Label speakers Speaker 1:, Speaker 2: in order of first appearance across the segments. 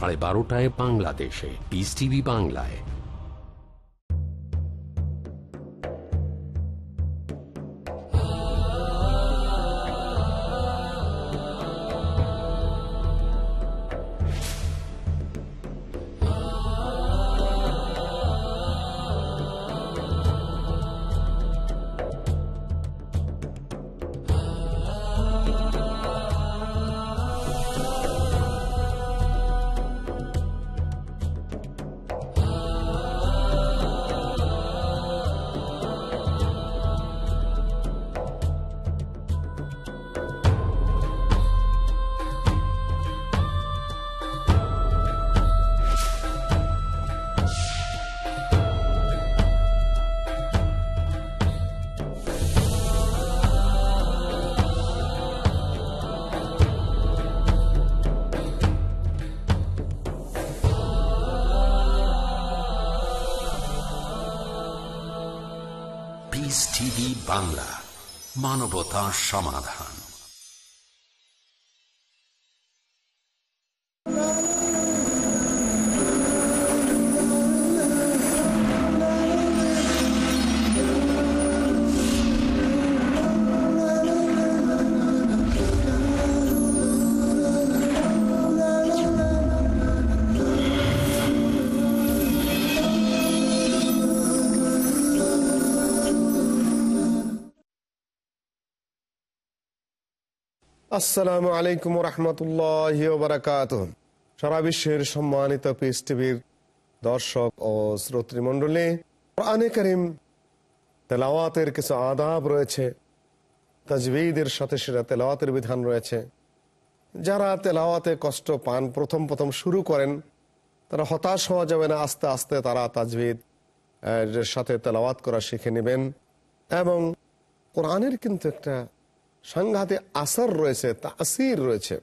Speaker 1: সাড়ে বারোটায় বাংলাদেশে। পিস টিভি বাংলায়। বাংলা মানবতা সমাধান।
Speaker 2: আসসালামু আলাইকুম রহমতুল্লাহ বারাকাত সারা বিশ্বের সম্মানিত পিস টিভির দর্শক ও শ্রোতৃমণ্ডলী, কোরআনে করিম তেলাওয়াতের কিছু আদাব রয়েছে, তাজবিদের সাথে সেটা তেলাওয়াতের বিধান রয়েছে। যারা তেলাওয়াতে কষ্ট পান, প্রথম প্রথম শুরু করেন, তারা হতাশ হওয়া যাবে না, আস্তে আস্তে তারা তাজবিদ এর সাথে তেলাওয়াত করা শিখে নেবেন। এবং কোরআনের কিন্তু একটা সাংঘাতে আসার রয়েছে, তাসির রয়েছে।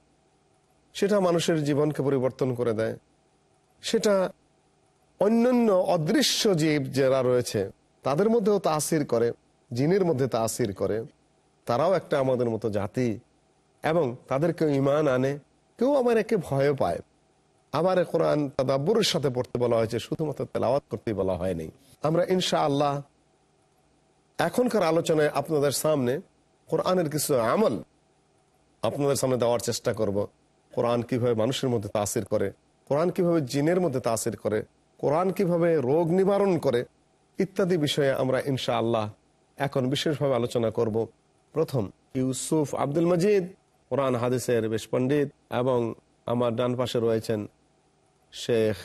Speaker 2: সেটা মানুষের জীবনকে পরিবর্তন করে দেয়। সেটা অন্যান্য অদৃশ্য জীব যারা রয়েছে, তাদের মধ্যেও তাসির করে, জিনের মধ্যে তাসির করে। তারাও একটা আমাদের মতো জাতি এবং তাদেরকে ইমান আনে। কেউ আমার একে ভয় পায়। আবার কোরআন তাদাব্বুরের সাথে পড়তে বলা হয়েছে, শুধুমাত্র তেলাওয়াত করতে বলা হয়নি। আমরা ইনশা আল্লাহ এখনকার আলোচনায় আপনাদের সামনে কোরআনের কিছু আমল আপনাদের সামনে দেওয়ার চেষ্টা করব। কোরআন কীভাবে মানুষের মধ্যে তাসির করে, কোরআন কীভাবে জিনের মধ্যে তাসির করে, কোরআন কীভাবে রোগ নিবারণ করে, ইত্যাদি বিষয়ে আমরা ইনশা আল্লাহ এখন বিশেষভাবে আলোচনা করব। প্রথম, ইউসুফ আব্দুল মজিদ, কোরআন, হাদিসের বেশ পণ্ডিত, এবং আমার ডান পাশে রয়েছেন শেখ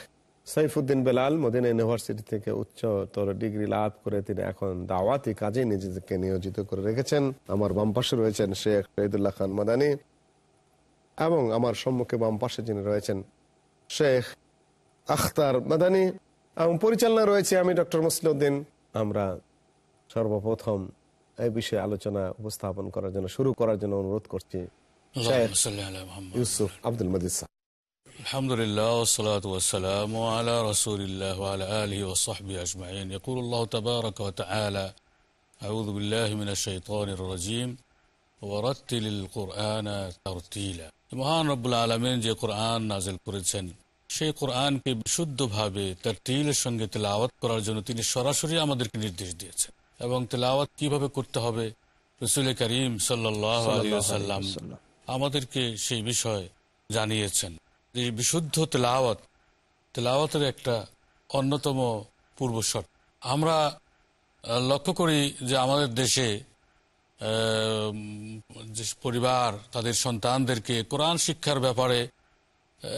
Speaker 2: সাইফুদ্দিন বেলাল মদিনা ইউনিভার্সিটি থেকে উচ্চতর ডিগ্রি লাভ করে তিনি এখন দাওয়াতি কাজে নিজেকে নিয়োজিত করে রেখেছেন। আমার বাম পাশে রয়েছেন শেখ শহীদুল্লাহ খান মাদানী এবং আমার সম্মুখে বাম পাশে যিনি রয়েছেন শেখ আখতার মাদানী এবং পরিচালনা রয়েছে আমি ডক্টর মুসলিউদ্দিন। আমরা সর্বপ্রথম এই বিষয়ে আলোচনা উপস্থাপন করার জন্য শুরু করার জন্য অনুরোধ করছি। শেখ ইউসুফ আব্দুল মজিদ সাহেব।
Speaker 3: الحمد لله والصلاة والسلام على رسول الله وعلى آله وصحبه أجمعين يقول الله تبارك وتعالى أعوذ بالله من الشيطان الرجيم ورتل القرآن ترتيلا মহান রব্বুল আলমেন যে কোরআন নাজিল করেছেন সেই কোরআনকে বিশুদ্ধভাবে তার তিলের সঙ্গে তেলাওয়াত করার জন্য তিনি সরাসরি আমাদেরকে নির্দেশ দিয়েছেন এবং তেলাওয়াত কিভাবে করতে হবে রসুল করিম সাল্লাহ আলী সাল্লাম আমাদেরকে সেই বিষয় জানিয়েছেন যে বিশুদ্ধ তেলাওয়াত, তেলাওয়াতের একটা অন্যতম পূর্বশর্ত। আমরা লক্ষ্য করি যে আমাদের দেশে যে পরিবার, তাদের সন্তানদেরকে কোরআন শিক্ষার ব্যাপারে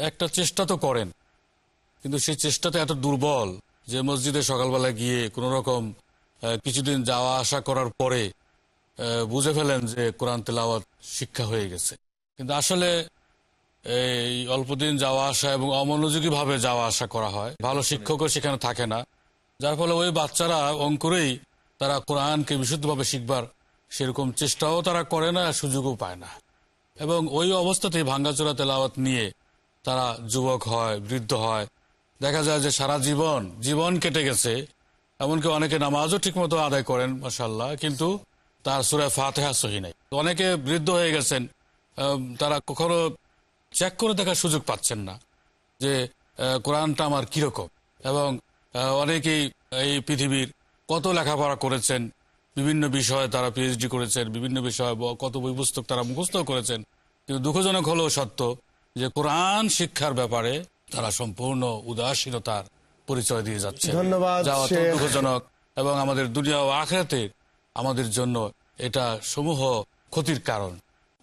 Speaker 3: একটা চেষ্টা তো করেন। কিন্তু সেই চেষ্টাতে এত দুর্বল যে মসজিদে সকালবেলা গিয়ে কোনো রকম কিছুদিন যাওয়া আসা করার পরে বুঝে ফেলেন যে কোরআন তেলাওয়াত শিক্ষা হয়ে গেছে। কিন্তু আসলে এই অল্পদিন যাওয়া আসা এবং অমনোযোগী ভাবে যাওয়া আসা করা হয়। ভালো শিক্ষকও সেখানে থাকে না। যার ফলে ওই বাচ্চারা অঙ্কুরেই তারা কোরআনকে বিশুদ্ধভাবে শিখবার সেরকম চেষ্টাও তারা করে না, সুযোগও পায় না। এবং ওই অবস্থাতেই ভাঙ্গাচোরা তেলাওয়াত নিয়ে তারা যুবক হয়, বৃদ্ধ হয়। দেখা যায় যে সারা জীবন জীবন কেটে গেছে। এমনকি অনেকে নামাজও ঠিকমতো আদায় করেন মাসাল্লাহ কিন্তু তার সুরায় ফাতেহা সহি নাই। অনেকে বৃদ্ধ হয়ে গেছেন। তারা কখনো চেক করে দেখার সুযোগ পাচ্ছেন না যে কোরআনটা আমার কীরকম। এবং অনেকেই এই পৃথিবীর কত লেখাপড়া করেছেন বিভিন্ন বিষয়ে তারা পিএইচডি করেছেন বিভিন্ন বিষয়ে কত বই পুস্তক তারা মুখস্থ করেছেন। কিন্তু দুঃখজনক হলেও সত্য যে কোরআন শিক্ষার ব্যাপারে তারা সম্পূর্ণ উদাসীনতার পরিচয় দিয়ে যাচ্ছে
Speaker 2: ধন্যবাদ,
Speaker 3: যা অত্যন্ত
Speaker 2: শেখ।
Speaker 3: দুঃখজনক। এবং আমাদের দুনিয়া ও আখেরাতে আমাদের জন্য এটা সমূহ ক্ষতির কারণ।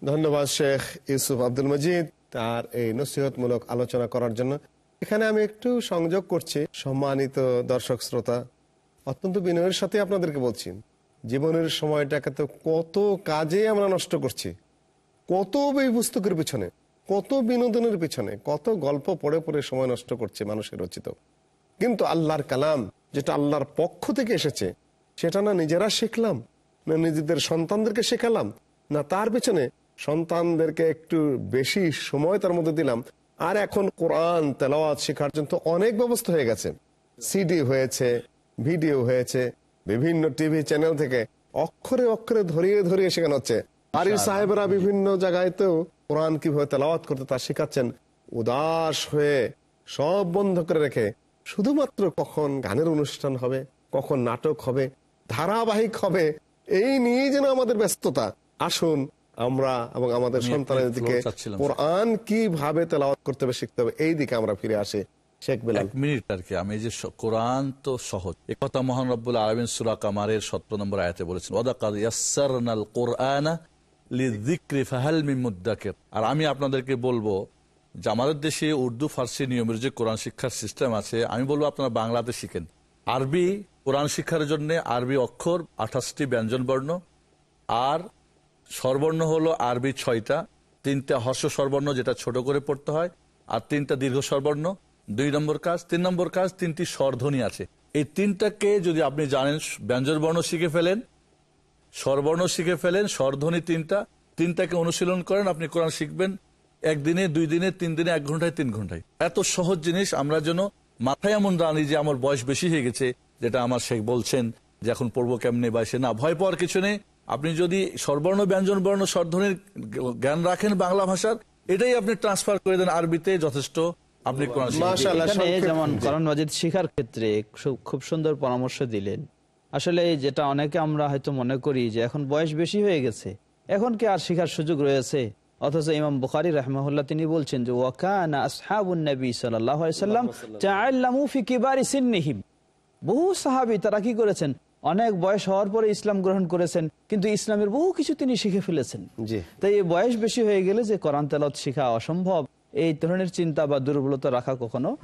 Speaker 2: ধন্যবাদ শেখ ইউসুফ আব্দুল মজিদ। তার এই নসিহতমূলক আলোচনা করার জন্য। এখানে আমি একটু সংযোগ করছি। সম্মানিত দর্শক শ্রোতা, অত্যন্ত বিনয়ের সাথে আপনাদেরকে বলছি, জীবনের সময়টাকে তো কত কাজে আমরা নষ্ট করছি। কত বই পুস্তকের পিছনে, কত বিনোদনের পিছনে, কত গল্প পড়ে পড়ে সময় নষ্ট করছে মানুষের রচিত। কিন্তু আল্লাহর কালাম যেটা আল্লাহর পক্ষ থেকে এসেছে, সেটা না নিজেরা শিখলাম, না নিজেদের সন্তানদেরকে শেখালাম, না তার পেছনে সন্তানদেরকে একটু বেশি সময় তার মধ্যে দিলাম। আর এখন কোরআন তেলাওয়াত শেখার জন্য তো অনেক ব্যবস্থা হয়ে গেছে। সিডি হয়েছে ভিডিও হয়েছে বিভিন্ন টিভি চ্যানেল থেকে অক্ষরে অক্ষরে ধরিয়ে ধরিয়ে শেখানো হচ্ছে। বাড়ির সাহেবরা বিভিন্ন জায়গায় তো কোরআন কীভাবে তেলাওয়াত করতে তা শেখাচ্ছেন উদাস হয়ে সব বন্ধ করে রেখে শুধুমাত্র কখন গানের অনুষ্ঠান হবে কখন নাটক হবে ধারাবাহিক হবে এই নিয়ে যেন আমাদের ব্যস্ততা। আসুন আমরা এবং আমাদের সন্তানের দিকে কোরআন কীভাবে তেলাওয়াত করতে হবে শিখতে হবে এই দিকে আমরা ফিরে আসি
Speaker 4: মিনিট আর কি আমি যে কোরআন তো সহজ। একথা মহান রব্বুল আলমিন সুরা কামারের সতেরো নম্বর আয়াতে বলেছেন ওদাকাদ ইয়াসসারনাল কোরআনা লিযিকরি ফাহাল মুদ্দাকির। আর আমি আপনাদেরকে বলব যে আমাদের দেশে উর্দু ফার্সি নিয়মের যে কোরআন শিক্ষার সিস্টেম আছে আমি বলব আপনারা বাংলাতে শিখেন। আরবি কোরআন শিক্ষার জন্য আরবি অক্ষর আঠাশটি ব্যঞ্জন বর্ণ আর স্বরবর্ণ হলো আরবি ছয়টা। তিনটা হর্ষ স্বরবর্ণ যেটা ছোট করে পড়তে হয়, আর তিনটা দীর্ঘ স্বরবর্ণ। দুই নম্বর কাজ, তিন নম্বর কাজ, তিনটি স্বরধ্বনি আছে। এই তিনটাকে যদি আপনি জানেন ব্যঞ্জন বর্ণ শিখে ফেলেন, স্বরবর্ণ শিখে ফেলেন, স্বরধ্বনি তিনটা, তিনটাকে অনুশীলন করেন, আপনি কোরআন শিখবেন একদিনে, দুই দিনে, তিন দিনে, এক ঘন্টায়, তিন ঘন্টায়। এত সহজ জিনিস, আমরা যেন মাথায় এমন রানি যে আমার বয়স বেশি হয়ে গেছে, যেটা আমার শেখ বলছেন যে এখন পড়ব কেমনে বা সে না, ভয় পাওয়ার কিছু নেই। আপনি যদি স্বরবর্ণ ব্যঞ্জন বর্ণ স্বরধ্বনির জ্ঞান রাখেন বাংলা ভাষার এটাই আপনি ট্রান্সফার করে দেন আরবিতে যথেষ্ট আপনি
Speaker 5: যেমন। কোরআন মাজিদ শিখার ক্ষেত্রে খুব সুন্দর পরামর্শ দিলেন। আসলে যেটা অনেকে আমরা হয়তো মনে করি যে এখন বয়স বেশি হয়ে গেছে। এখন কি আর শিখার সুযোগ রয়েছে? অথচ ইমাম বুখারি রহমাহুল্লাহ তিনি বলছেন যে ওয়াকানা আসহাবুন নবী সাল্লাল্লাহু আলাইহি সাল্লাম তাআল্লামু ফি কিবারি সিন্নিহিম। বহু সাহাবী তারা কি করেছেন? অনেক বয়স হওয়ার পরে ইসলাম গ্রহণ করেছেন কিন্তু ইসলামের বহু কিছু তিনি শিখে ফেলেছেন। তাই এই বয়স বেশি হয়ে গেলে যে কোরআন তেলাওয়াত শিখা অসম্ভব এই ধরনের চিন্তা বা দুর্বলতা রাখা কখনো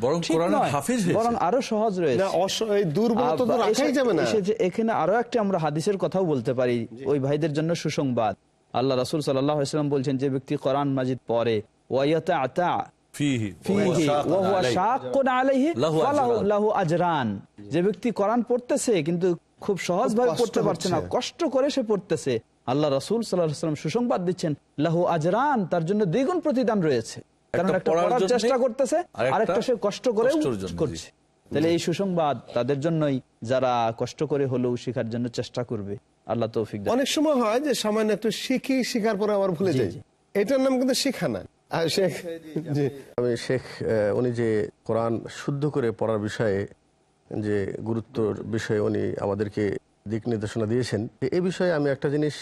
Speaker 4: বরং
Speaker 5: আরও সহজ রয়েছে।
Speaker 2: না অস- এই দুর্বলতা তো
Speaker 5: আবার
Speaker 2: রাখাই
Speaker 5: এসে-
Speaker 2: যাবে না।
Speaker 5: এসে যে এখানে আরও একটা আমরা হাদিসের কথাও বলতে পারি ওই ভাইদের জন্য সুসংবাদ। আল্লাহ রাসুল সাল্লাম বলছেন যে ব্যক্তি কোরআন মাজিদ পরে ওয়াইয়াতা আতা। যে ব্যক্তি কোরআন পড়তেছে কিন্তু খুব সহজ ভাবে পড়তে পারছে না। কষ্ট করে সে পড়তেছে। আল্লাহ রাসূল সাল্লাল্লাহু আলাইহি ওয়াসাল্লাম সুসংবাদ দিচ্ছেন লাহু আজরান তার জন্য দ্বিগুণ প্রতিদান রয়েছে। কারণ
Speaker 4: একটা
Speaker 5: একটা
Speaker 4: পড়ার
Speaker 5: পড়ার চেষ্টা করতেছে
Speaker 4: আরেকটা
Speaker 5: সে কষ্ট করে। করছে। তাহলে এই সুসংবাদ তাদের জন্যই যারা কষ্ট করে হলেও শেখার জন্য চেষ্টা করবে। আল্লাহ তৌফিক
Speaker 2: অনেক সময় হয় যে সামান্য একটু শিখি শিখার পরে আবার ভুলে যাই। এটার নাম কিন্তু শিখা না। শেখ
Speaker 6: আমি শেখ আহ, উনি যে কোরআন শুদ্ধ করে পড়ার বিষয়ে যে গুরুত্বর বিষয়ে উনি আমাদেরকে দিক নির্দেশনা দিয়েছেন। এ বিষয়ে আমি একটা জিনিস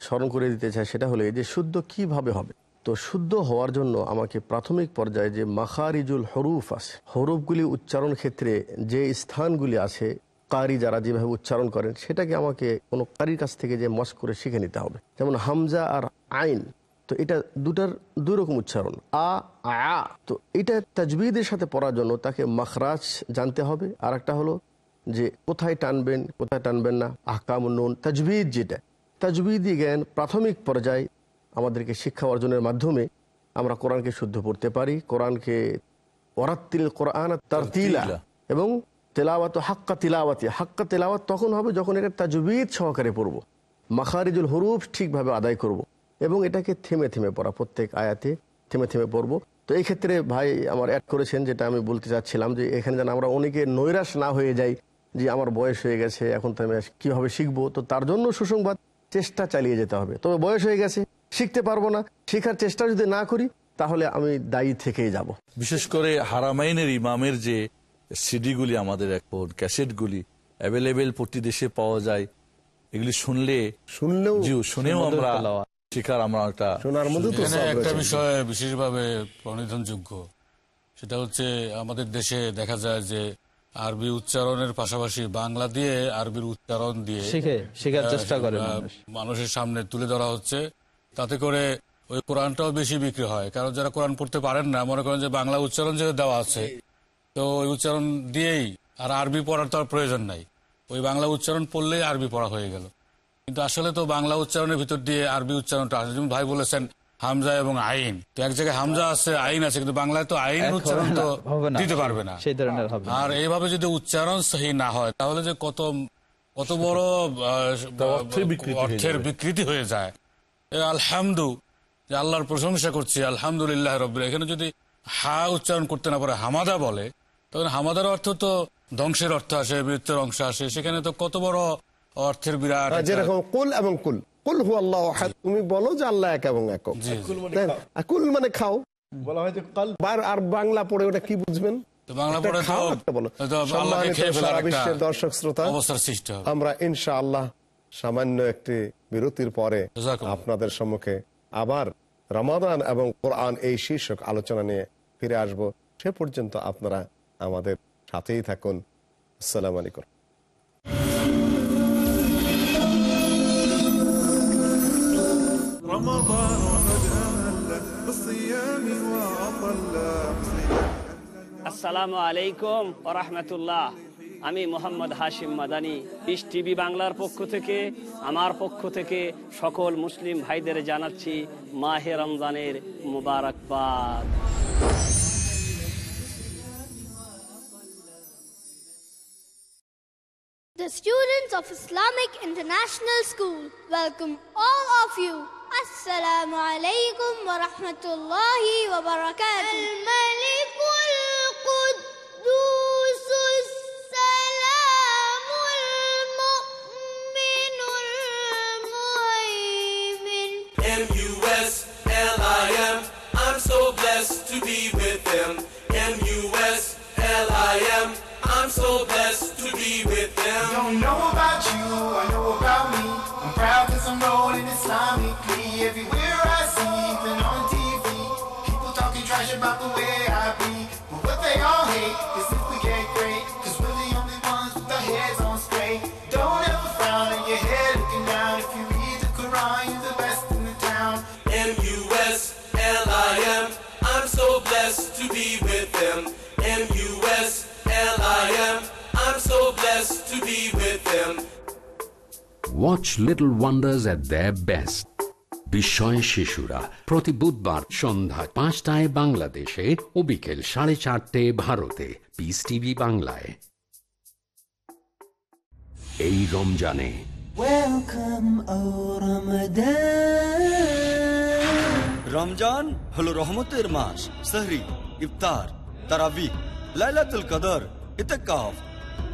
Speaker 6: স্মরণ করে দিতে চাই, সেটা হলো যে শুদ্ধ কীভাবে হবে? তো শুদ্ধ হওয়ার জন্য আমাকে প্রাথমিক পর্যায়ে যে মাখারিজুল হরুফ আছে, হরুফগুলি উচ্চারণ ক্ষেত্রে যে স্থানগুলি আছে, কারি যারা যেভাবে উচ্চারণ করেন, সেটাকে আমাকে কোনো কারির কাছ থেকে যে মস করে শিখে নিতে হবে। যেমন হামজা আর আইন তো এটা দুটার দুই রকম উচ্চারণ। আ আ তো এটা তাজবিদের সাথে পড়ার জন্য তাকে মাখরাজ জানতে হবে। আর একটা হলো যে কোথায় টানবেন কোথায় টানবেন না আহকাম নুন তাজবিদ যেটা। তাজবিদি জ্ঞান প্রাথমিক পর্যায়ে আমাদেরকে শিক্ষা অর্জনের মাধ্যমে আমরা কোরআনকে শুদ্ধ পড়তে পারি। কোরআনকে ওরাত্তিল কোরআন তার তিলা
Speaker 4: তারতিলা।
Speaker 6: এবং তেলাওয়াত হাক্কা তিলাওয়াতি। হাক্কা তেলাওয়াত তখন হবে যখন এটা তাজবিদ সহকারে পড়ব। মাখারিজুল হরুফ ঠিকভাবে আদায় করব। এবং এটাকে থেমে থেমে পড়া প্রত্যেক আয়াতে থেমে থেমে পড়ব। তো এই ক্ষেত্রে ভাই আমার অ্যাড করেছেন যেটা আমি বলতে চাচ্ছিলাম যে এখানে যেন আমরা অনেকে নৈরাশ না হয়ে যাই যে আমার বয়স হয়ে গেছে এখন তো আমি কীভাবে শিখব? তো তার জন্য সুসংবাদ চেষ্টা চালিয়ে যেতে হবে। তবে বয়স হয়ে গেছে শিখতে পারব না। শেখার চেষ্টা যদি না করি তাহলে আমি দায়ী থেকেই যাব।
Speaker 4: বিশেষ করে হারামাইনের ইমামের যে সিডিগুলি আমাদের এখন ক্যাসেটগুলি অ্যাভেলেবেল প্রতি দেশে পাওয়া যায় এগুলি শুনলে
Speaker 2: শুনলেও
Speaker 4: শুনেও আমরা। শিকার আমরা একটা
Speaker 2: শোনার মধ্যে তো
Speaker 3: একটা। বিষয় বিশেষভাবে প্রণিধানযোগ্য। সেটা হচ্ছে আমাদের দেশে দেখা যায় যে আরবি উচ্চারণের পাশাপাশি বাংলা দিয়ে আরবির উচ্চারণ দিয়ে
Speaker 5: শিখে শেখার চেষ্টা করে
Speaker 3: মানুষের সামনে তুলে ধরা হচ্ছে। তাতে করে ওই কোরআনটাও বেশি বিক্রি হয়। কারণ যারা কোরআন পড়তে পারেন না মনে করেন যে বাংলা উচ্চারণ যেহেতু দেওয়া আছে তো ওই উচ্চারণ দিয়েই আর আরবি পড়ার তো আর প্রয়োজন নাই। ওই বাংলা উচ্চারণ পড়লেই আরবি পড়া হয়ে গেল। কিন্তু আসলে তো বাংলা উচ্চারণের ভিতর দিয়ে আরবি উচ্চারণটা আসে যেমন ভাই বলেছেন হামজা এবং আইন। তো এক জায়গায় হামজা আছে আইন আছে কিন্তু বাংলায় তো আইন উচ্চারণ তো
Speaker 5: না, হবে না।
Speaker 3: দিতে পারবে না।
Speaker 5: সেই ধরনের হবে
Speaker 3: আর এইভাবে যদি উচ্চারণ সহি না হয় তাহলে যে কত কত বড়
Speaker 4: অর্থের বিকৃতি হয়ে
Speaker 3: যায়। আলহামদু যে আল্লাহর প্রশংসা করছি আলহামদুলিল্লাহ রব্বিল এখানে যদি হা উচ্চারণ করতে না পারে হামাদা বলে তখন হামাদার অর্থ তো ধ্বংসের অর্থ আসে মৃত্যুর অংশ আসে। সেখানে তো কত বড় অর্থের বিরাট
Speaker 2: হ্যাঁ, যেরকম কুল এবং কুল। কুল হু আল্লাহ আহাদ। তুমি বলো যে আল্লাহ এক এবং একক
Speaker 3: জি, জি।
Speaker 2: তাই না? আর কুল মানে খাও।
Speaker 6: বলা হয়তো কাল
Speaker 2: বার আর বাংলা পড়ে ওটা কি বুঝবেন? দর্শক শ্রোতা আমরা ইনশা আল্লাহ সামান্য একটি বিরতির পরে আপনাদের সম্মুখে আবার রমাদান এবং কোরআন এই শীর্ষক আলোচনা নিয়ে ফিরে আসব। সে পর্যন্ত আপনারা আমাদের সাথেই থাকুন। আসসালামু আলাইকুম।
Speaker 7: رمضان قد أهل بالصيام وأطل
Speaker 8: আসসালামু আলাইকুম ওরহমতুল্লাহ আমি মোহাম্মদ হাশিম মাদানি পিস টিভি বাংলার পক্ষ থেকে আমার পক্ষ থেকে সকল মুসলিম ভাইদের জানাচ্ছি মাহে রমজানের মুবারকবাদ
Speaker 9: The students of Islamic International School welcome all of you. Alaikum wa rahmatullahi wa barakatuh. Al-Malik al-Quddus السلام المؤمن المهيمن
Speaker 10: M-U-S-L-I-M. I'm so blessed to be with them. M-U-S-L-I-M. I'm so blessed to be with them.
Speaker 7: Don't know about you,
Speaker 1: Watch Little Wonders at their best. বিস্ময় শিশুরা প্রতি বুধবার সন্ধ্যা পাঁচটায় বাংলাদেশে ও বিকেল সাড়ে চারটে ভারতে। পিস টিভি বাংলায়। এই রমজানে।
Speaker 11: রমজান হলো রহমতের মাস সাহরি ইফতার তারাবি লাইলাতুল কদর ইতেকাফ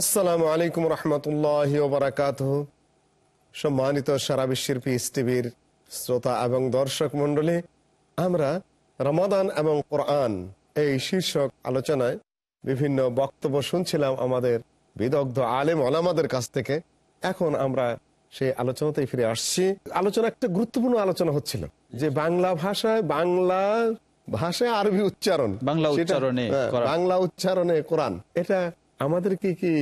Speaker 2: আসসালামু আলাইকুম রহমতুল্লাহ বারাকাত সম্মানিত সারা বিশ্বের পিস টিভির শ্রোতা এবং দর্শক মন্ডলী আমরা রমাদান এবং কোরআন এই শীর্ষক আলোচনায় বিভিন্ন বক্তব্য শুনছিলাম আমাদের বিদগ্ধ আলেম আলামাদের কাছ থেকে। এখন আমরা সেই আলোচনাতেই ফিরে আসছি। আলোচনা একটা গুরুত্বপূর্ণ আলোচনা হচ্ছিল যে বাংলা ভাষায় বাংলা ভাষায় আরবি উচ্চারণ।
Speaker 5: বাংলা উচ্চারণে
Speaker 2: হ্যাঁ, বাংলা উচ্চারণে কোরআন। এটা আমাদেরকে কি কি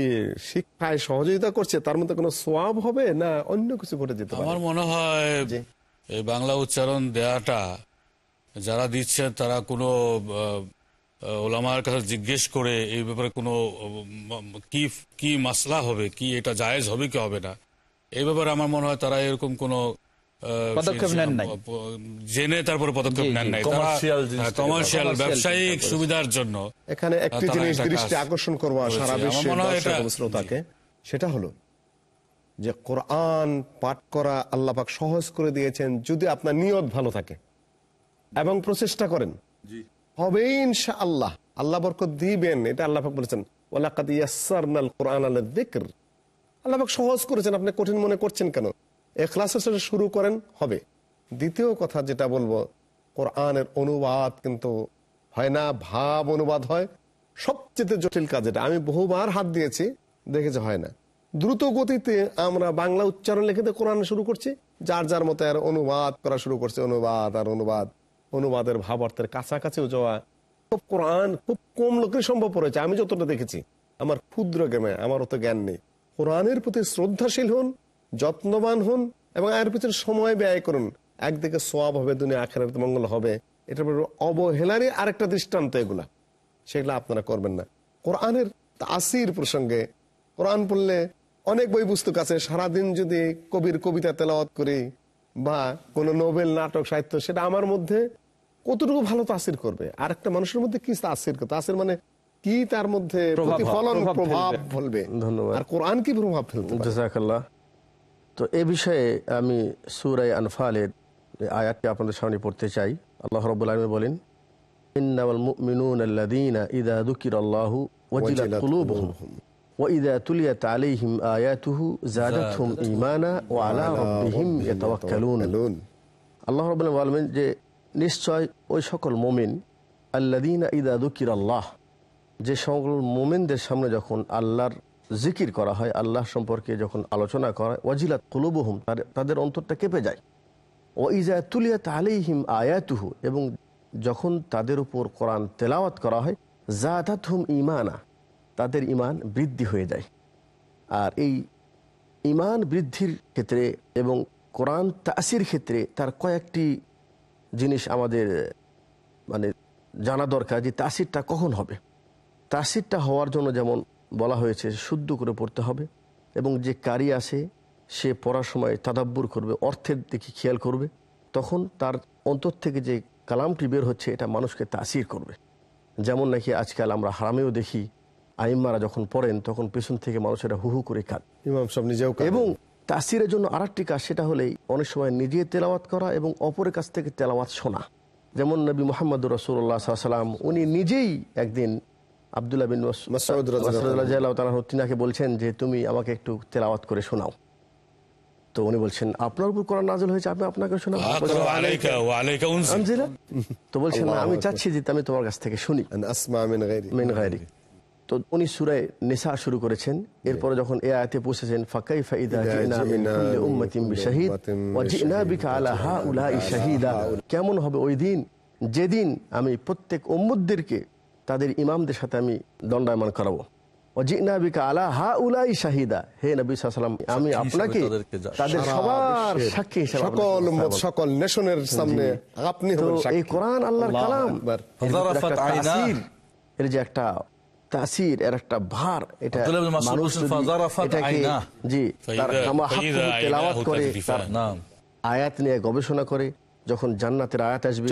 Speaker 2: শিক্ষায় সহযোগিতা করছে? তার মধ্যে কোনো সোয়াব হবে না অন্য কিছু ঘটে যেতে
Speaker 3: আমার মনে হয়। এই বাংলা উচ্চারণ দেয়াটা যারা দিচ্ছেন তারা কোনো ওলামার কাছে জিজ্ঞেস করে এই ব্যাপারে কোনো কি কি মাসলা হবে? কি এটা জায়েজ হবে কি হবে না? এই ব্যাপারে আমার মনে হয় তারা এরকম কোনো
Speaker 5: পদক্ষেপ নেন নাই।
Speaker 3: জেনে তারপরে পদক্ষেপ নেন নাই।
Speaker 4: commercial
Speaker 3: কমার্শিয়াল ব্যবসায়িক সুবিধার জন্য।
Speaker 2: এখানে একটি জিনিস দৃষ্টি আকর্ষণ করব সারা বিশ্বের
Speaker 3: মনে হয়
Speaker 2: শ্রোতাকে। সেটা হলো যে কোরআন পাঠ করা আল্লাহ পাক সহজ করে দিয়েছেন যদি আপনার নিয়ত ভালো থাকে এবং প্রচেষ্টা করেন। হবে ইনশা আল্লাহ আল্লাহ বরকত দিবেন এটা আল্লাহ পাক বলেছেন। ওয়ালাকাদ ইয়াসসারনাল কোরআন আল্লাহ পাক সহজ করেছেন আপনি কঠিন মনে করছেন কেন? এখলাসের সাথে শুরু করেন, হবে। দ্বিতীয় কথা যেটা বলব, কোরআনের অনুবাদ কিন্তু হয় না, ভাব অনুবাদ হয়। সবচেয়ে জটিল কাজ এটা। আমি বহুবার হাত দিয়েছি দেখেছে হয় না। দ্রুত গতিতে আমরা বাংলা উচ্চারণ লিখে কোরআন শুরু করছি। যার যার মতো আর অনুবাদ করা শুরু করছে, অনুবাদ আর অনুবাদ। অনুবাদের ভাব অর্থের কাছাকাছিও যাওয়া। খুব কোরআন, খুব কম লোকের সম্ভব পড়েছে। আমি যতটা দেখেছি, আমার ক্ষুদ্র জ্ঞানে আমার অত জ্ঞান নেই। কোরআনের প্রতি শ্রদ্ধাশীল হন যত্নবান হন এবং এর পিছনে সময় ব্যয় করুন। একদিকে সোয়াব হবে দুনিয়া আখেরাত মঙ্গল হবে। এটা অবহেলারই আরেকটা দৃষ্টান্ত এগুলা। সেগুলো আপনারা করবেন না। কোরআনের আসির প্রসঙ্গে কোরআন পড়লে অনেক বই পুস্তক আছে। সারাদিন যদি কবির কবিতা তেলাওয়াত করি বা কোনো নোবেল নাটক সাহিত্য সেটা আমার মধ্যে কতটুকু ভালো তাসির করবে? আর একটা মানুষের মধ্যে কি তাসির তাসির মানে কি তার মধ্যে
Speaker 5: প্রভাব-
Speaker 2: প্রতিফলন
Speaker 5: প্রভাব
Speaker 2: প্রভাব
Speaker 5: ফেলবে।
Speaker 2: আর কোরআন কি প্রভাব
Speaker 6: ফেলবে তো এ বিষয়ে আমি সুরাই আনফালের আয়াতটি আপনাদের সামনে পড়তে চাই। আল্লাহ রব্বুল আলমী বলেন ইন্নামাল ইযা যুকিরাল্লাহু ওয়াজিলাত কুলুবুহুম আল্লাহ রব্বুল আলামিন বলবেন যে নিশ্চয় ওই সকল মুমিন আল্লাযীনা ইযা যুকিরাল্লাহ যে সকল মোমেনদের সামনে যখন আল্লাহর জিকির করা হয় আল্লাহ সম্পর্কে যখন আলোচনা করা হয়, ওয়াজিলাত কুলুবুহুম তাদের অন্তরটা কেঁপে যায়। ও ইজা তুলিয়াত আলাইহিম আয়াতুহু, এবং যখন তাদের উপর কোরআন তেলাওয়াত করা হয় জাদাত হুম ইমানা তাদের ইমান বৃদ্ধি হয়ে যায়। আর এই ইমান বৃদ্ধির ক্ষেত্রে এবং কোরআন তাসির ক্ষেত্রে তার কয়েকটি জিনিস আমাদের মানে জানা দরকার যে তাসিরটা কখন হবে। তাসিরটা হওয়ার জন্য যেমন বলা হয়েছে শুদ্ধ করে পড়তে হবে এবং যে কারি আসে সে পড়ার সময় তাদাব্বুর করবে অর্থের দিকে খেয়াল করবে তখন তার অন্তর থেকে যে কালামটি বের হচ্ছে এটা মানুষকে তাসির করবে। যেমন নাকি আজকাল আমরা হারামেও দেখি আইম্মারা যখন পড়েন তখন পেছন থেকে মানুষেরা হু হু করে কাঁদ।
Speaker 2: ইমাম সাহেব নিজেও।
Speaker 6: এবং তাসিরের জন্য আরেকটি কাজ সেটা হলেই অনেক সময় নিজে তেলাওয়াত করা এবং অপরের কাছ থেকে তেলাওয়াত শোনা। যেমন নবী মোহাম্মদ রসুল্লাহ সাল্লাম উনি নিজেই একদিন আবদুল্লাহ বিন তিনাকে বলছেন যে তুমি আমাকে একটু তেলাওয়াত করে শোনাও। তো উনি বলছেন আপনার উপর কোরআন নাজল হয়েছে আমি আপনাকে শোনাবো।
Speaker 3: আকরা আলাইকা ওয়া আলাইকা উনজিল।
Speaker 6: আনজিলা? তো বলছেন আমি চাচ্ছি যে আমি তোমার কাছ থেকে শুনি।
Speaker 2: মিন।
Speaker 6: মিন তো উনি সুরায় নিসা শুরু করেছেন। এরপরে যখন এ আয়াতে পৌঁছেছেন ফাকাইফা ইদা
Speaker 2: ইদা
Speaker 6: জিনা
Speaker 2: জিনা
Speaker 6: কুল্লি বিশাহিদ ওয়া জিনা বিকা আলা হাউলাই শাহিদা। কেমন হবে ওই দিন? যেদিন আমি প্রত্যেক উম্মতদেরকে তাদের ইমামদের সাথে আমি দণ্ডায়মান করাবো। ও জিনা বিকা আলা শাহিদা। হে নবী সাল্লাল্লাহু আমি আপনাকে তাদের সবার সাক্ষী হিসেবে
Speaker 2: সকল নেশনের সামনে আপনি
Speaker 6: এই কোরআন আল্লাহর কালাম। এর ভিতরে
Speaker 4: ফাজারাফাত
Speaker 6: একটা
Speaker 4: আইনা।
Speaker 6: তাসির, এর যে একটা তাসির এর একটা ভার এটা। জি তার তেলাওয়াত করে তার আয়াত নিয়ে গবেষণা করে যখন জান্নাতের আয়াত আসবে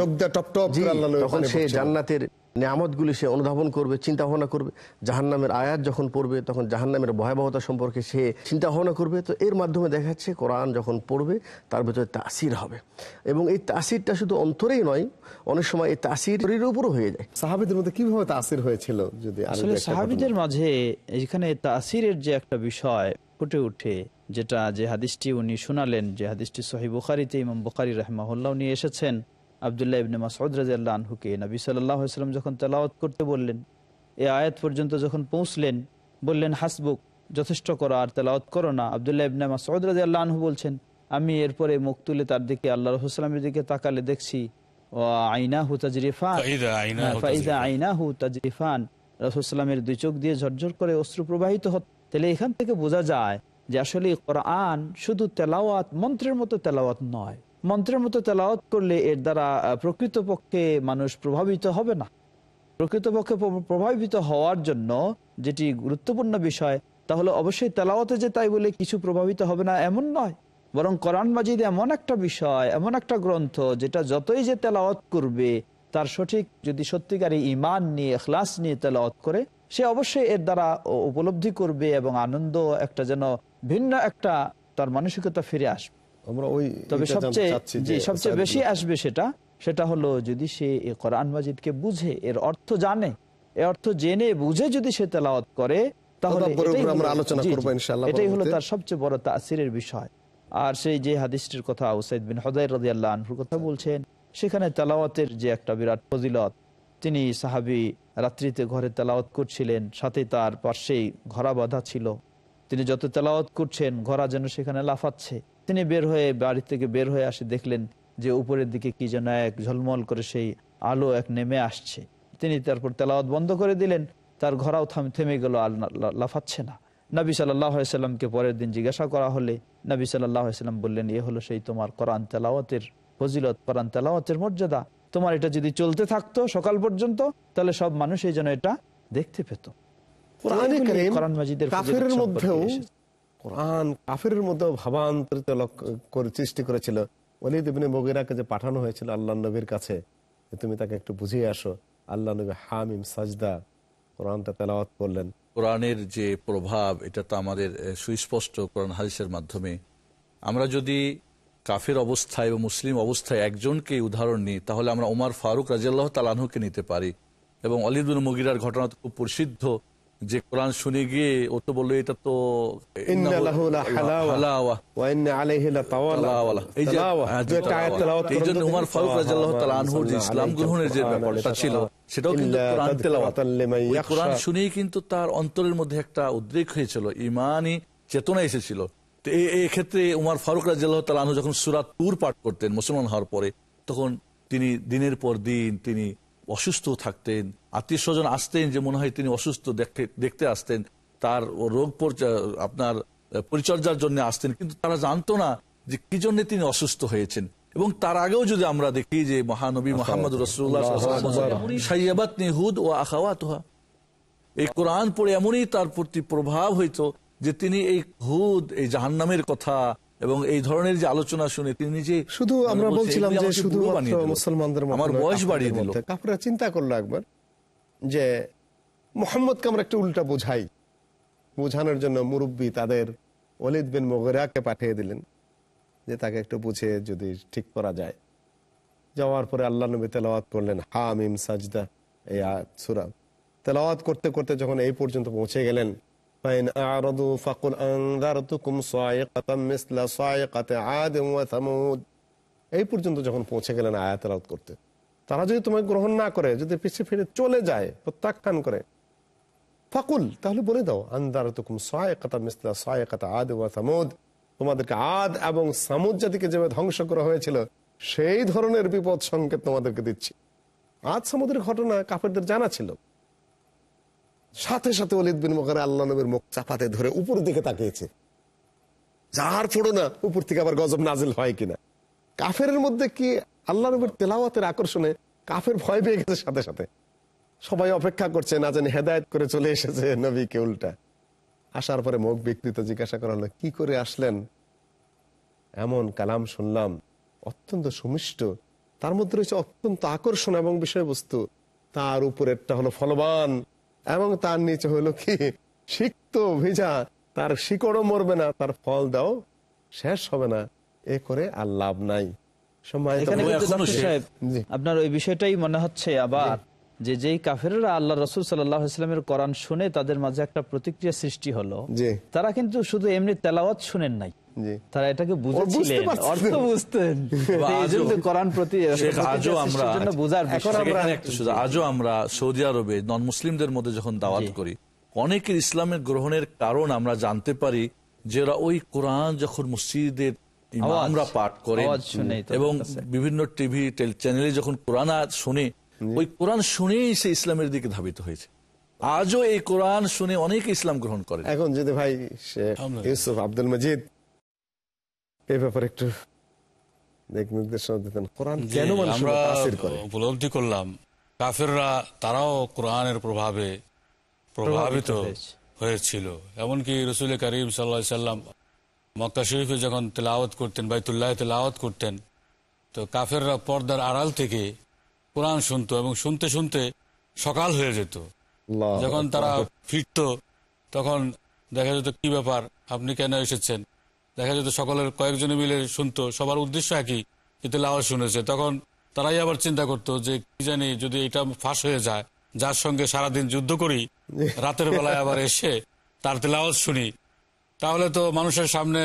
Speaker 6: তখন সে জান্নাতের নিয়ামতগুলি সে অনুধাবন করবে চিন্তা ভাবনা করবে। জাহান্নামের আয়াত যখন পড়বে তখন জাহান্নামের ভয়াবহতা সম্পর্কে সে চিন্তা ভাবনা করবে। তো এর মাধ্যমে দেখা যাচ্ছে কোরআন যখন পড়বে তার ভেতরে তাসির হবে। এবং এই তাসিরটা শুধু অন্তরেই নয় অনেক সময় এই তাসির শরীরের উপরও হয়ে যায়।
Speaker 2: সাহাবিদের মধ্যে কীভাবে তাসির হয়েছিল যদি
Speaker 5: আসলে সাহাবিদের মাঝে এখানে তাসিরের যে একটা বিষয় ফুটে উঠে যেটা যে হাদিসটি উনি শোনালেন যে হাদিসটি সহি বুখারিতে ইমাম বুখারি রহমাহুল্লাহ নিয়ে এসেছেন আবদুল্লাহ ইবনে মাসউদ রাজিয়াল্লাহ আনহুকে নবী সাল্লাহ সাল্লাম যখন তেলাওয়াত করতে বললেন এই আয়াত পর্যন্ত যখন পৌঁছলেন বললেন হাসবুক যথেষ্ট করো আর তেলাওয়াত করো না। আবদুল্লাহ ইবনে মাসউদ রাজিয়াল্লাহ আনহু বলছেন আমি এরপরে মুখ তুলে তার দিকে আল্লাহ রহুসালামের দিকে তাকালে দেখছি ও তাজরিফান।
Speaker 3: ফাইদা আইনাহু
Speaker 5: হ্যাঁ,
Speaker 3: তাজরিফান।
Speaker 5: আইনাহু দুই চোখ দিয়ে ঝরঝর করে অশ্রু প্রবাহিত হত। তাহলে এখান থেকে বোঝা যায় যে আসলে কোরআন শুধু তেলাওয়াত মন্ত্রের মতো তেলাওয়াত নয়। মন্ত্রের মতো তেলাওয়াত করলে এর দ্বারা প্রকৃতপক্ষে মানুষ প্রভাবিত হবে না। প্রকৃতপক্ষে প্রভাবিত হওয়ার জন্য যেটি গুরুত্বপূর্ণ বিষয় তাহলে অবশ্যই তেলাওয়াতে যে তাই বলে কিছু প্রভাবিত হবে না এমন নয়। বরং কোরআন মাজিদ এমন একটা বিষয়, এমন একটা গ্রন্থ যেটা যতই যে তেলাওয়াত করবে, তার সঠিক যদি সত্যিকারী ইমান নিয়ে ক্লাস নিয়ে তেলাওয়াত করে, সে অবশ্যই এর দ্বারা উপলব্ধি করবে এবং আনন্দ একটা যেন ভিন্ন একটা তার মানসিকতা ফিরে আসবে।
Speaker 2: আমরা ওই
Speaker 5: তবে সবচেয়ে জি সবচেয়ে বেশি আসবে সেটা সেটা হলো যদি সে কোরআন মাজিদকে বুঝে এর অর্থ জানে এর অর্থ জেনে বুঝে যদি সে তেলাওয়াত করে তাহলে এটাই হলো-
Speaker 2: আলোচনা
Speaker 5: জি,
Speaker 2: করব
Speaker 5: জি।
Speaker 2: ইনশাআল্লাহ
Speaker 5: এটাই হলো
Speaker 2: পরবর্তীতে।
Speaker 5: তার সবচেয়ে বড় তাসিরের বিষয় আর সেই যে হাদিসটির কথা উসাইদ বিন হদাই রাজি আল্লাহ আনহুর কথা বলছেন সেখানে তেলাওয়াতের যে একটা বিরাট ফজিলত তিনি সাহাবি রাত্রিতে ঘরে তেলাওয়াত করছিলেন সাথে তার পাশেই ঘোড়া বাঁধা ছিল তিনি যত তেলাওয়াত করছেন, ঘোড়া যেন সেখানে লাফাচ্ছে। তিনি বের হয়ে বাড়ি থেকে বের হয়ে আসে, দেখলেন যে উপরের দিকে কি যেন এক ঝলমল করে সেই আলো এক নেমে আসছে। তিনি তারপর তেলাওয়াত বন্ধ করে দিলেন, তার ঘোড়াও থাম, থেমে গেল, আর লাফাচ্ছে না। নবী সাল্লামকে পরের দিন জিজ্ঞাসা করা হলে নবী সাল্লাম বললেন, এ হলো সেই তোমার কোরআন তেলাওয়াতের ফজিলত, কোরআন তেলাওয়াতের মর্যাদা। তোমার এটা যদি চলতে থাকতো সকাল পর্যন্ত, তাহলে সব মানুষ এই জন্য এটা দেখতে পেত।
Speaker 2: কোরআনে
Speaker 5: এগুলি কোরআন মাজিদের
Speaker 2: কাফেরের মধ্যেও কোরআন কাফেরের মধ্যেও ভাবান্তরিত করে সৃষ্টি করেছিল। ওলিদ ইবনে বগিরাকে যে পাঠানো হয়েছিল আল্লাহ নবীর কাছে তুমি তাকে একটু বুঝিয়ে আসো। আল্লাহ নবী হামিম সাজদা কোরআনটা তেলাওয়াত করলেন।
Speaker 4: কোরআনের যে প্রভাব এটা তো আমাদের সুস্পষ্ট কোরআন হাদিসের মাধ্যমে। আমরা যদি কাফের অবস্থায় বা মুসলিম অবস্থায় একজনকে উদাহরণ নিই তাহলে আমরা ওমর ফারুক রাজিয়াল্লাহ তালাহুকে নিতে পারি। এবং অলিদুল মুগিরার ঘটনা তো খুব প্রসিদ্ধ। যে কোরআন শুনে গিয়ে ও তো বলল এটা তো। হ্যাঁ, উমর। ফারুক যে ইসলাম গ্রহণের যে ব্যাপারটা ছিল সেটাও কিন্তু কোরআন শুনেই কিন্তু তার অন্তরের মধ্যে একটা উদ্রেক হয়েছিল ইমানই চেতনা এসেছিল। তো এই ক্ষেত্রে উমর ফারুক রাজিয়াল্লাহ তাআলা আনহু যখন সূরা তুর পাঠ করতেন মুসলমান হওয়ার পরে তখন তিনি দিনের পর দিন তিনি অসুস্থ থাকতেন আত্মীয় স্বজন আসতেন যে মনে হয় তিনি অসুস্থ দেখতে দেখতে আসতেন। তার রোগ আপনার পরিচর্যার জন্য আসতেন। কিন্তু তারা জানতো না যে কি জন্য তিনি অসুস্থ হয়েছেন। এবং তার আগেও যদি আমরা দেখি যে মহানবী মোহাম্মদ রসুল্লাহ নিহুদ ও আখাওয়াতহা। এই কোরআন পড়ে এমনই তার প্রতি প্রভাব হইতো যে তিনি এই হুদ এই জাহান্নামের কথা এবং এই ধরনের যে আলোচনা শুনে তিনি নিজে
Speaker 2: শুধু আমরা বলছিলাম যে শুধু। মুসলমানদের
Speaker 4: আমার বয়স বাড়িয়ে দিল।
Speaker 2: মধ্যে। চিন্তা করল একবার যে মোহাম্মদকে আমরা একটু উল্টা বুঝাই বোঝানোর জন্য মুরব্বী তাদের অলিদ বিন মোগেরাকে পাঠিয়ে দিলেন যে তাকে একটু বুঝে যদি ঠিক করা যায় যাওয়ার পরে আল্লাহ নবী তেলাওয়াত করলেন হামিম সাজদা এই সুরা তেলাওয়াত করতে করতে যখন এই পর্যন্ত পৌঁছে গেলেন فإن أعرضوا فقل أنذرتكم صاعقة مثل صاعقة عاد وثمود এই পর্যন্ত যখন পৌঁছে গেলেন আয়াত তেলাওয়াত করতে তারা যদি তোমাকে গ্রহণ না করে, যদি পিছিয়ে ফিরে চলে যায়, প্রত্যাখ্যান করে, ফাকুল, তাহলে বলে দাও আন্দার তুকুম সহায়কতা সহায়কতা আদ ওয়া সামুদ। তোমাদেরকে আদ এবং সামুদ জাতিকে যেভাবে ধ্বংস করা হয়েছিল, সেই ধরনের বিপদ সংকেত তোমাদেরকে দিচ্ছি। আজ সামুদের ঘটনা কাফেরদের জানা ছিল। সাথে সাথে অলিদ বিন মকারে আল্লাহ নবীর মুখ চাপাতে ধরে উপর দিকে তাকিয়েছে। যার ফোড়ো না উপর থেকে আবার গজব নাজিল হয় কিনা? কাফের মধ্যে কি আল্লাহ নবীর তেলাওয়াতের আকর্ষণে কাফের ভয় পেয়ে গেছে সাথে সাথে। সবাই অপেক্ষা করছে না জানি হেদায়ত করে চলে এসেছে নবীকে উল্টা। আসার পরে মুখ বিকৃত, জিজ্ঞাসা করা হলো, কি করে আসলেন? এমন কালাম শুনলাম, অত্যন্ত সুমিষ্ট। তার মধ্যে রয়েছে অত্যন্ত আকর্ষণ এবং বিষয়বস্তু। তার উপরেরটা হলো ফলবান এবং তার নিচে হলো কি? সিক্ত ভিজা। তার শিকড়ও মরবে না, তার ফল দাও, শেষ হবে না। এ করে আর লাভ নাই।
Speaker 5: আপনার ওই বিষয়টাই মনে হচ্ছে আবার যে যেই কাফেররা আল্লাহ রসুল সাল্লামের কোরআন শুনে তাদের মাঝে একটা প্রতিক্রিয়া সৃষ্টি হলো তারা কিন্তু শুধু এমনি তেলাওয়াত শুনেন নাই। তারা এটাকে বুঝেছিলেন অর্থ বুঝতেন
Speaker 4: আজও-
Speaker 5: কোরআন প্রতি
Speaker 4: আমরা
Speaker 5: বোঝার
Speaker 4: আজও সৌদি আরবে নন মুসলিমদের মধ্যে যখন দাওয়াত করি অনেকের ইসলামের গ্রহণের কারণ আমরা জানতে পারি যে ওরা ওই কোরআন যখন মসজিদের ইমামরা পাঠ করেন
Speaker 5: তাদের
Speaker 4: এবং বিভিন্ন টিভি চ্যানেলে যখন কোরআন শুনে ওই কোরআন শুনেই সে ইসলামের দিকে ধাবিত হয়েছে। আজও এই কোরআন শুনে অনেক ইসলাম গ্রহণ করেন
Speaker 2: এখন যদি ভাই ইউসুফ আব্দুল মজিদ এই ব্যাপারে একটু দিক নির্দেশনা দিতেন। কোরআন কেন
Speaker 3: আমরা
Speaker 2: করে?
Speaker 3: উপলব্ধি করলাম কাফেররা তারাও কোরআনের প্রভাবে প্রভাবিত হয়েছিল। এমনকি রসুল করিম সাল্লা সাল্লাম মক্কা শরীফে যখন তেলাওয়াত করতেন বাইতুল্লাহ তেলাওয়াত করতেন তো কাফেররা পর্দার আড়াল থেকে কোরআন শুনতো এবং শুনতে শুনতে সকাল হয়ে যেত। যখন তারা ফিরত তখন দেখা যেত কি ব্যাপার? আপনি কেন এসেছেন? দেখা যেত সকলের কয়েকজনে মিলে শুনতো। সবার উদ্দেশ্য একই কিন্তু লাওয়াজ শুনেছে। তখন তারাই আবার চিন্তা করতো যে কি জানি যদি এটা ফাঁস হয়ে যায় যার সঙ্গে সারাদিন যুদ্ধ করি রাতের বেলায় আবার এসে তার তেলাওয়াজ শুনি। তাহলে তো মানুষের সামনে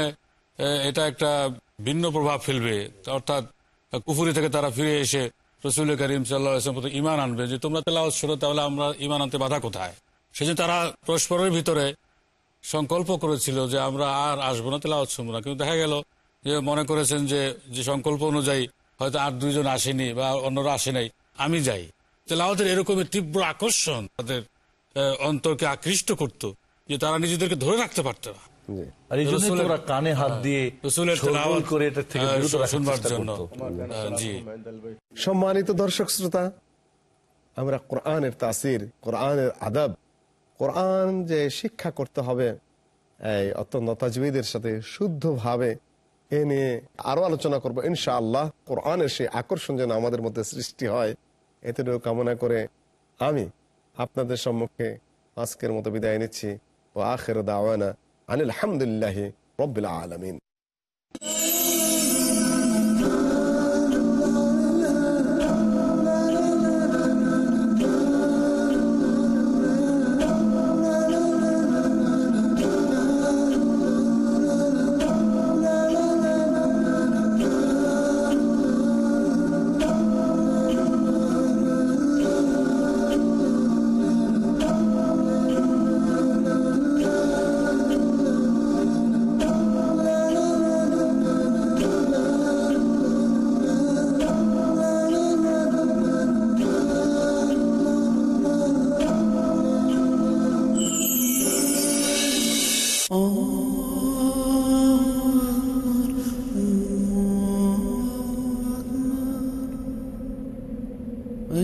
Speaker 3: এটা একটা ভিন্ন প্রভাব ফেলবে। অর্থাৎ কুফুরি থেকে তারা ফিরে এসে রসুল করিম সাল্লাহ প্রতি ইমান আনবে। যে তোমরা তেলাওয়াজ শোনো তাহলে আমরা ইমান আনতে বাধা কোথায়? সেজন্য তারা পরস্পরের ভিতরে সংকল্প করেছিল যে আমরা আর আসব না তেলাওয়াজ শুনব না। কিন্তু দেখা গেল যে মনে করেছেন যে যে সংকল্প অনুযায়ী হয়তো আর দুইজন আসেনি বা অন্যরা আসে নাই, আমি যাই। তেলাওয়াতের এরকমই তীব্র আকর্ষণ তাদের অন্তরকে আকৃষ্ট করত, যে তারা নিজেদেরকে ধরে রাখতে পারত না।
Speaker 4: আর এই জন্যই তো ওরা কানে হাত দিয়ে
Speaker 3: রসুলের তেলাওয়াত,
Speaker 4: করে এটার থেকে বিরত
Speaker 3: শুনবার জন্য। জি।
Speaker 2: সম্মানিত দর্শক শ্রোতা আমরা কোরআনের তাসির কোরআনের আদব কোরআন যে শিক্ষা করতে হবে এই অত্যন্ত তাজবিদের সাথে শুদ্ধভাবে এ নিয়ে আরও আলোচনা করব। ইনশাআল্লাহ কোরআনের সেই আকর্ষণ যেন আমাদের মধ্যে সৃষ্টি হয় এতটুকু কামনা করে আমি আপনাদের সম্মুখে আজকের মতো বিদায় নিচ্ছি। ও আখের দাওয়ানা। আনিল হামদুলিল্লাহ রব্বিল আলমিন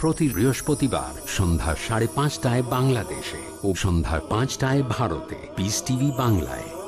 Speaker 1: প্রতি বৃহস্পতিবার সন্ধ্যা সাড়ে পাঁচটায় বাংলাদেশে ও সন্ধ্যা পাঁচটায় ভারতে পিস টিভি বাংলায়।